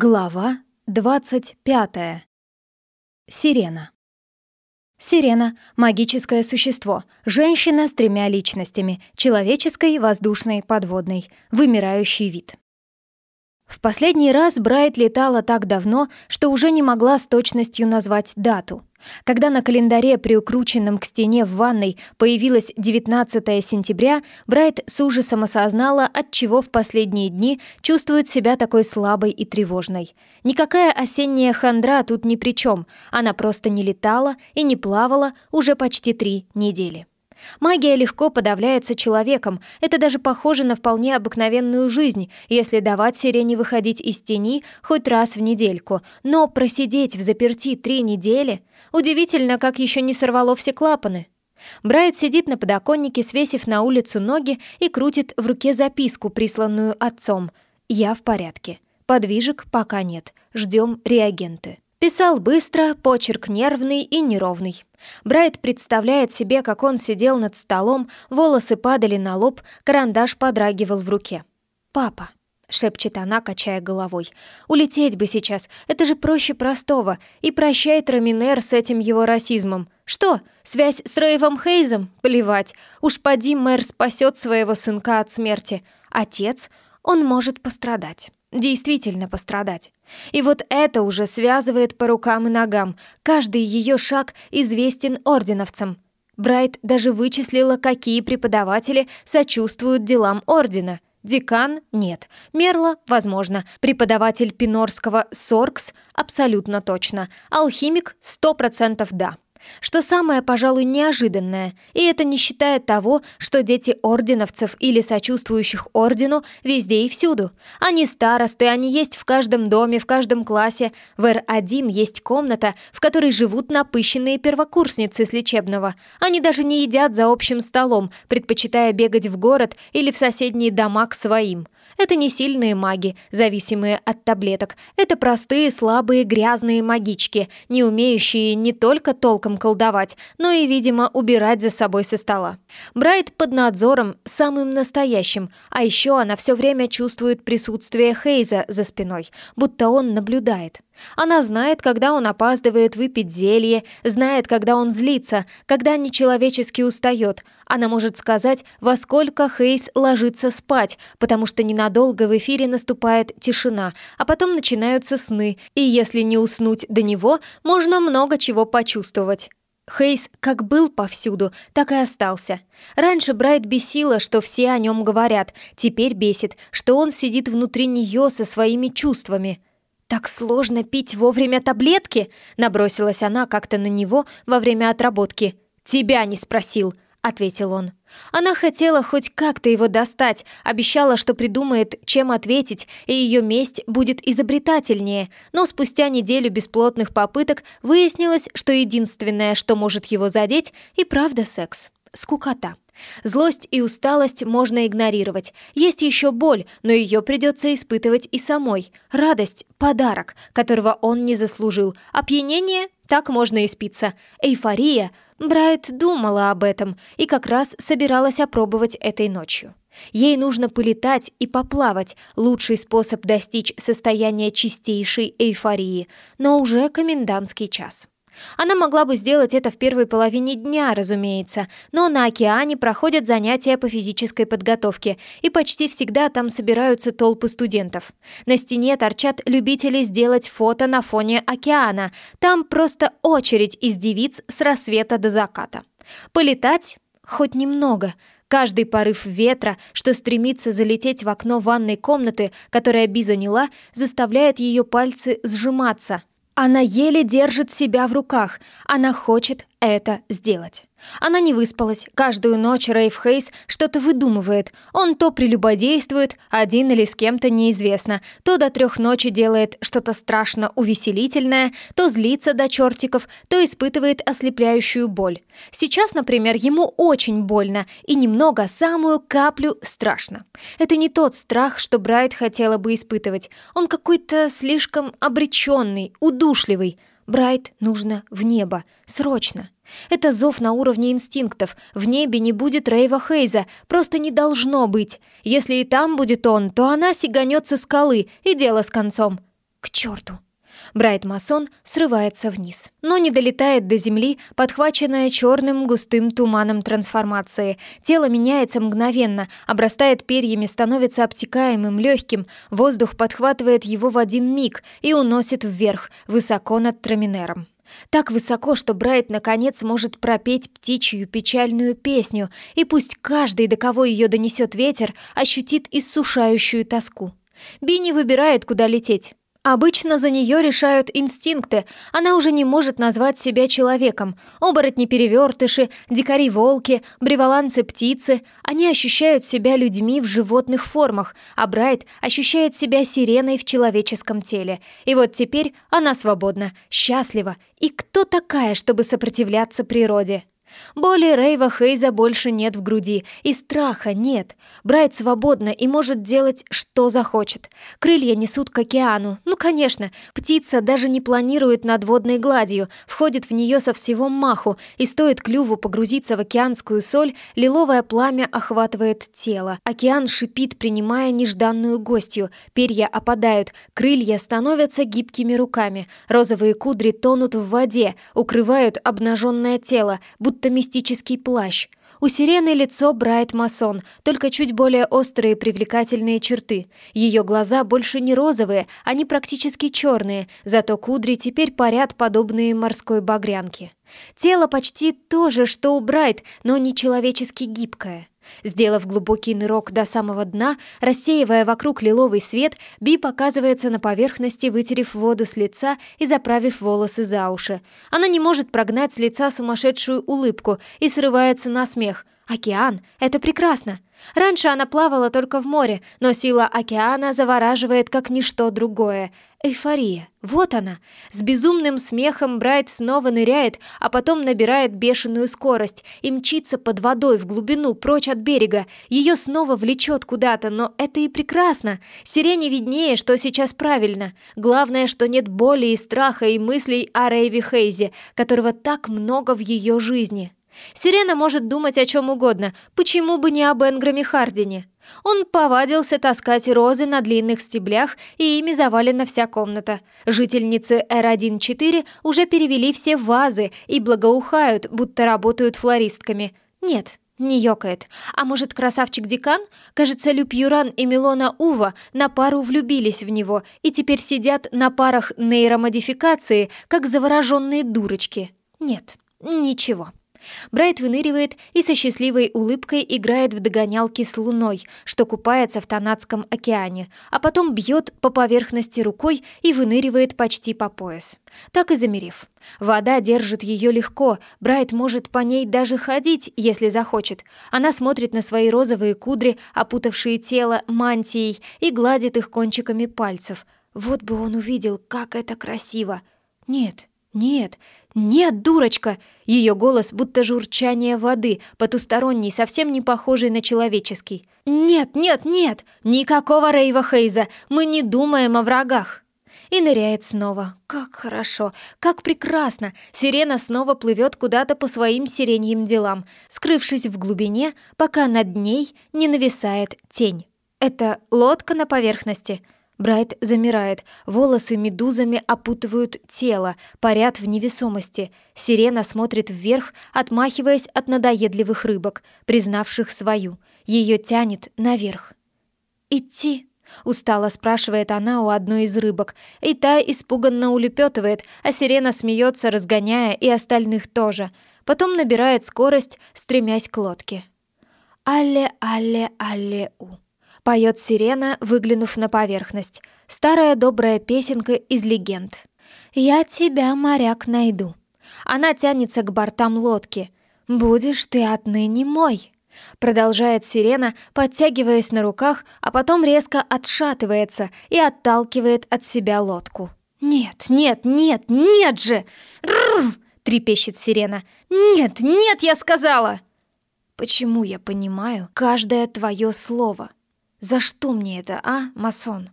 Глава 25. Сирена. Сирена — магическое существо, женщина с тремя личностями — человеческой, воздушной, подводной, вымирающий вид. В последний раз Брайт летала так давно, что уже не могла с точностью назвать дату. Когда на календаре, приукрученном к стене в ванной, появилось 19 сентября, Брайт с ужасом осознала, от чего в последние дни чувствует себя такой слабой и тревожной. Никакая осенняя хандра тут ни при чем, она просто не летала и не плавала уже почти три недели. Магия легко подавляется человеком, это даже похоже на вполне обыкновенную жизнь, если давать сирене выходить из тени хоть раз в недельку, но просидеть в заперти три недели... Удивительно, как еще не сорвало все клапаны. Брайт сидит на подоконнике, свесив на улицу ноги и крутит в руке записку, присланную отцом. «Я в порядке. Подвижек пока нет. Ждем реагенты». Писал быстро, почерк нервный и неровный. Брайт представляет себе, как он сидел над столом, волосы падали на лоб, карандаш подрагивал в руке. «Папа», — шепчет она, качая головой, — «улететь бы сейчас, это же проще простого, и прощай Траминер с этим его расизмом. Что, связь с Рейвом Хейзом? Плевать, уж поди мэр спасет своего сынка от смерти. Отец, он может пострадать» действительно пострадать. И вот это уже связывает по рукам и ногам. Каждый ее шаг известен орденовцам. Брайт даже вычислила, какие преподаватели сочувствуют делам ордена. Декан — нет. Мерла — возможно. Преподаватель Пинорского — Соркс — абсолютно точно. Алхимик — сто процентов да. Что самое, пожалуй, неожиданное, и это не считая того, что дети орденовцев или сочувствующих ордену везде и всюду. Они старосты, они есть в каждом доме, в каждом классе. В Р-1 есть комната, в которой живут напыщенные первокурсницы с лечебного. Они даже не едят за общим столом, предпочитая бегать в город или в соседние дома к своим. Это не сильные маги, зависимые от таблеток. Это простые, слабые, грязные магички, не умеющие не только толком колдовать, но и, видимо, убирать за собой со стола. Брайт под надзором, самым настоящим, а еще она все время чувствует присутствие Хейза за спиной, будто он наблюдает. Она знает, когда он опаздывает выпить зелье, знает, когда он злится, когда нечеловечески устает. Она может сказать, во сколько Хейс ложится спать, потому что ненадолго в эфире наступает тишина, а потом начинаются сны, и если не уснуть до него, можно много чего почувствовать. Хейс как был повсюду, так и остался. Раньше Брайт бесила, что все о нем говорят, теперь бесит, что он сидит внутри нее со своими чувствами. «Так сложно пить вовремя таблетки?» — набросилась она как-то на него во время отработки. «Тебя не спросил», — ответил он. Она хотела хоть как-то его достать, обещала, что придумает, чем ответить, и ее месть будет изобретательнее, но спустя неделю бесплотных попыток выяснилось, что единственное, что может его задеть, и правда секс. Скукота. Злость и усталость можно игнорировать. Есть еще боль, но ее придется испытывать и самой. Радость — подарок, которого он не заслужил. Опьянение — так можно и спиться. Эйфория — Брайт думала об этом и как раз собиралась опробовать этой ночью. Ей нужно полетать и поплавать, лучший способ достичь состояния чистейшей эйфории, но уже комендантский час. Она могла бы сделать это в первой половине дня, разумеется, но на океане проходят занятия по физической подготовке, и почти всегда там собираются толпы студентов. На стене торчат любители сделать фото на фоне океана. Там просто очередь из девиц с рассвета до заката. Полетать хоть немного — Каждый порыв ветра, что стремится залететь в окно ванной комнаты, которая Би заняла, заставляет ее пальцы сжиматься. Она еле держит себя в руках. Она хочет это сделать. Она не выспалась. Каждую ночь Рейв Хейс что-то выдумывает. Он то прелюбодействует, один или с кем-то неизвестно, то до трех ночи делает что-то страшно увеселительное, то злится до чертиков, то испытывает ослепляющую боль. Сейчас, например, ему очень больно и немного, самую каплю страшно. Это не тот страх, что Брайт хотела бы испытывать. Он какой-то слишком обреченный, удушливый. Брайт нужно в небо. Срочно. Это зов на уровне инстинктов. В небе не будет Рейва Хейза, просто не должно быть. Если и там будет он, то она сиганет со скалы, и дело с концом. К черту! Брайт Масон срывается вниз, но не долетает до земли, подхваченная черным густым туманом трансформации. Тело меняется мгновенно, обрастает перьями, становится обтекаемым, легким. Воздух подхватывает его в один миг и уносит вверх, высоко над Траминером. Так высоко, что Брайт наконец может пропеть птичью печальную песню, и пусть каждый, до кого ее донесет ветер, ощутит иссушающую тоску. Бини выбирает, куда лететь. Обычно за нее решают инстинкты. Она уже не может назвать себя человеком. Оборотни-перевертыши, дикари-волки, бреволанцы-птицы. Они ощущают себя людьми в животных формах, а Брайт ощущает себя сиреной в человеческом теле. И вот теперь она свободна, счастлива. И кто такая, чтобы сопротивляться природе? Боли Рейва Хейза больше нет в груди, и страха нет. Брайт свободна и может делать, что захочет. Крылья несут к океану. Ну, конечно, птица даже не планирует над водной гладью, входит в нее со всего маху, и стоит клюву погрузиться в океанскую соль, лиловое пламя охватывает тело. Океан шипит, принимая нежданную гостью. Перья опадают, крылья становятся гибкими руками. Розовые кудри тонут в воде, укрывают обнаженное тело, будто будто мистический плащ. У сирены лицо Брайт Масон, только чуть более острые привлекательные черты. Ее глаза больше не розовые, они практически черные, зато кудри теперь парят подобные морской багрянке. Тело почти то же, что у Брайт, но не человечески гибкое. Сделав глубокий нырок до самого дна, рассеивая вокруг лиловый свет, Би показывается на поверхности, вытерев воду с лица и заправив волосы за уши. Она не может прогнать с лица сумасшедшую улыбку и срывается на смех. «Океан! Это прекрасно!» Раньше она плавала только в море, но сила океана завораживает как ничто другое. Эйфория. Вот она. С безумным смехом Брайт снова ныряет, а потом набирает бешеную скорость и мчится под водой в глубину, прочь от берега. Ее снова влечет куда-то, но это и прекрасно. Сирене виднее, что сейчас правильно. Главное, что нет боли и страха и мыслей о Рейви Хейзе, которого так много в ее жизни. Сирена может думать о чем угодно, почему бы не об Энграме Хардине? Он повадился таскать розы на длинных стеблях, и ими завалена вся комната. Жительницы Р-1-4 уже перевели все вазы и благоухают, будто работают флористками. Нет, не ёкает. А может, красавчик-декан? Кажется, Люпьюран и Милона Ува на пару влюбились в него и теперь сидят на парах нейромодификации, как завороженные дурочки. Нет, ничего. Брайт выныривает и со счастливой улыбкой играет в догонялки с луной, что купается в Танадском океане, а потом бьет по поверхности рукой и выныривает почти по пояс. Так и замерев. Вода держит ее легко, Брайт может по ней даже ходить, если захочет. Она смотрит на свои розовые кудри, опутавшие тело мантией, и гладит их кончиками пальцев. Вот бы он увидел, как это красиво. Нет, нет, «Нет, дурочка!» Ее голос будто журчание воды, потусторонний, совсем не похожий на человеческий. «Нет, нет, нет! Никакого Рейва Хейза! Мы не думаем о врагах!» И ныряет снова. Как хорошо, как прекрасно! Сирена снова плывет куда-то по своим сиреньим делам, скрывшись в глубине, пока над ней не нависает тень. Это лодка на поверхности — Брайт замирает, волосы медузами опутывают тело, парят в невесомости. Сирена смотрит вверх, отмахиваясь от надоедливых рыбок, признавших свою. Ее тянет наверх. «Идти?» — устало спрашивает она у одной из рыбок, и та испуганно улепетывает, а сирена смеется, разгоняя и остальных тоже. Потом набирает скорость, стремясь к лодке. «Алле-алле-алле-у». Поет сирена, выглянув на поверхность. Старая добрая песенка из легенд. «Я тебя, моряк, найду». Она тянется к бортам лодки. «Будешь ты отныне мой». Продолжает сирена, подтягиваясь на руках, а потом резко отшатывается и отталкивает от себя лодку. «Нет, нет, нет, нет же!» Рррр! трепещет сирена. «Нет, нет, я сказала!» «Почему я понимаю каждое твое слово?» За что мне это, а, масон?